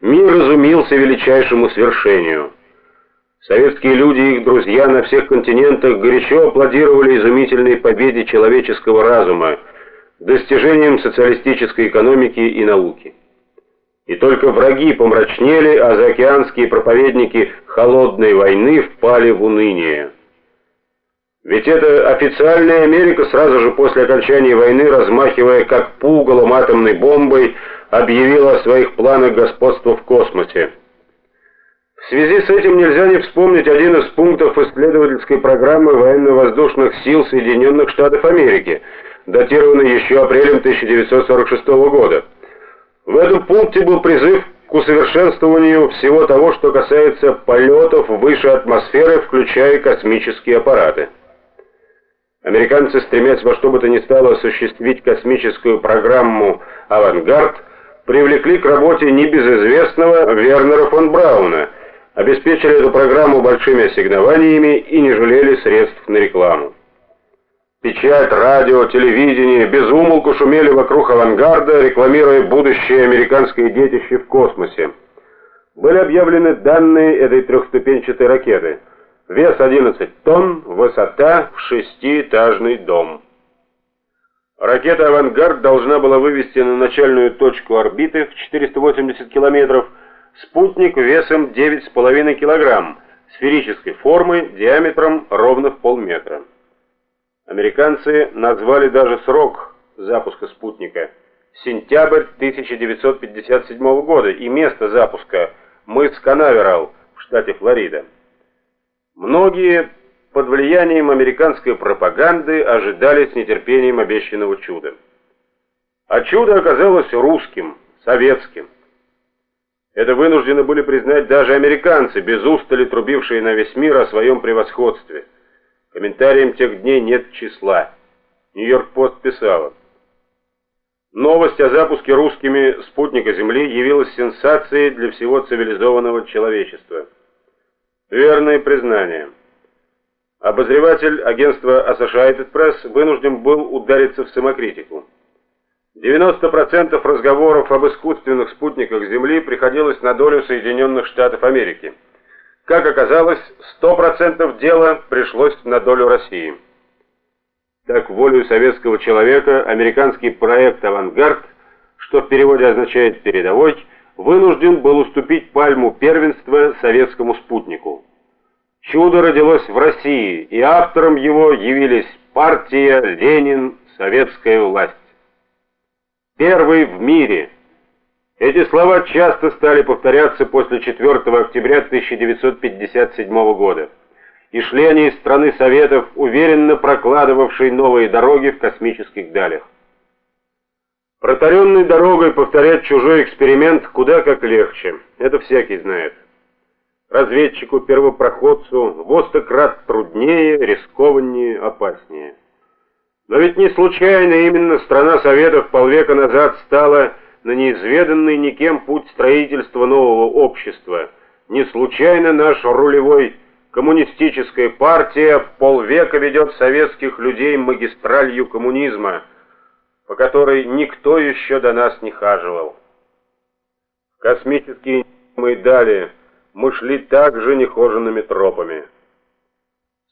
мир изумился величайшему свершению. Советские люди и их друзья на всех континентах горячо аплодировали изумительной победе человеческого разума, достижениям социалистической экономики и науки. И только враги помрачнели, а заокеанские проповедники холодной войны впали в уныние. Ведь это официальная Америка сразу же после окончания войны, размахивая как пугалом атомной бомбой, объявила о своих планах господства в космосе. В связи с этим нельзя не вспомнить один из пунктов исследовательской программы военно-воздушных сил Соединенных Штатов Америки, датированный еще апрелем 1946 года. В этом пункте был призыв к усовершенствованию всего того, что касается полетов выше атмосферы, включая космические аппараты. Американцы, стремясь во что бы то ни стало осуществить космическую программу «Авангард», привлекли к работе небезызвестного Вернера фон Брауна, обеспечили эту программу большими ассигнованиями и не жалели средств на рекламу. Печать, радио, телевидение безумолку шумели вокруг авангарда, рекламируя будущее американское детище в космосе. Были объявлены данные этой трехступенчатой ракеты. Вес 11 тонн, высота в шестиэтажный дом. Ракета «Авангард» должна была вывести на начальную точку орбиты в 480 километров спутник весом 9,5 килограмм, сферической формы, диаметром ровно в полметра. Американцы назвали даже срок запуска спутника – сентябрь 1957 года и место запуска – мыс Канаверал в штате Флорида. Многие под влиянием американской пропаганды ожидали с нетерпением обещанного чуда. А чудо оказалось русским, советским. Это вынуждены были признать даже американцы, без устали трубившие на весь мир о своем превосходстве – Комментариям тех дней нет числа. Нью-Йорк-Пост писала. Новость о запуске русскими спутника Земли явилась сенсацией для всего цивилизованного человечества. Верное признание. Обозреватель агентства Associated Press вынужден был удариться в самокритику. 90% разговоров об искусственных спутниках Земли приходилось на долю Соединенных Штатов Америки. Как оказалось, 100% дела пришлось на долю России. Так, волею советского человека, американский проект «Авангард», что в переводе означает «передовой», вынужден был уступить пальму первенства советскому спутнику. Чудо родилось в России, и автором его явились партия, Ленин, советская власть. Первый в мире – эти слова часто стали повторяться после 4 октября 1957 года, и шли они из страны Советов, уверенно прокладывавшей новые дороги в космических далях. Протаренной дорогой повторять чужой эксперимент куда как легче, это всякий знает. Разведчику, первопроходцу во сто крат труднее, рискованнее, опаснее. Но ведь не случайно именно страна Советов полвека назад стала на неизведанный никем путь строительства нового общества. Не случайно наш рулевой коммунистическая партия полвека ведет советских людей магистралью коммунизма, по которой никто еще до нас не хаживал. Космические мы дали, мы шли также нехоженными тропами.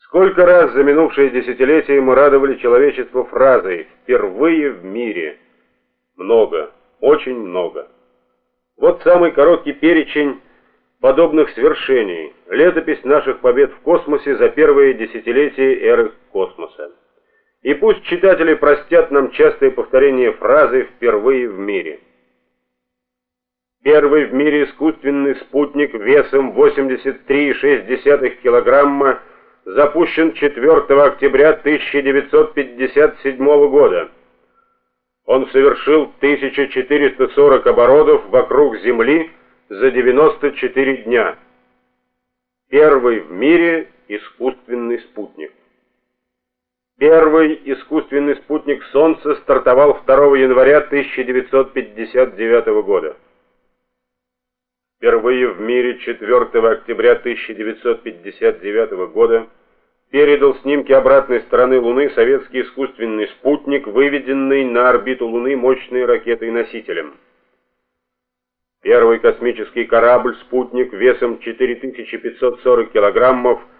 Сколько раз за минувшие десятилетия мы радовали человечество фразой «впервые в мире». Много очень много. Вот самый короткий перечень подобных свершений. Летопись наших побед в космосе за первые десятилетия эры космоса. И пусть читатели простят нам частое повторение фразы «впервые в мире». Первый в мире искусственный спутник весом 83,6 килограмма запущен 4 октября 1957 года. Он совершил 1440 оборотов вокруг Земли за 94 дня. Первый в мире искусственный спутник. Первый искусственный спутник Солнца стартовал 2 января 1959 года. Впервые в мире 4 октября 1959 года передал снимки обратной стороны Луны советский искусственный спутник, выведенный на орбиту Луны мощной ракетой-носителем. Первый космический корабль «Спутник» весом 4540 килограммов –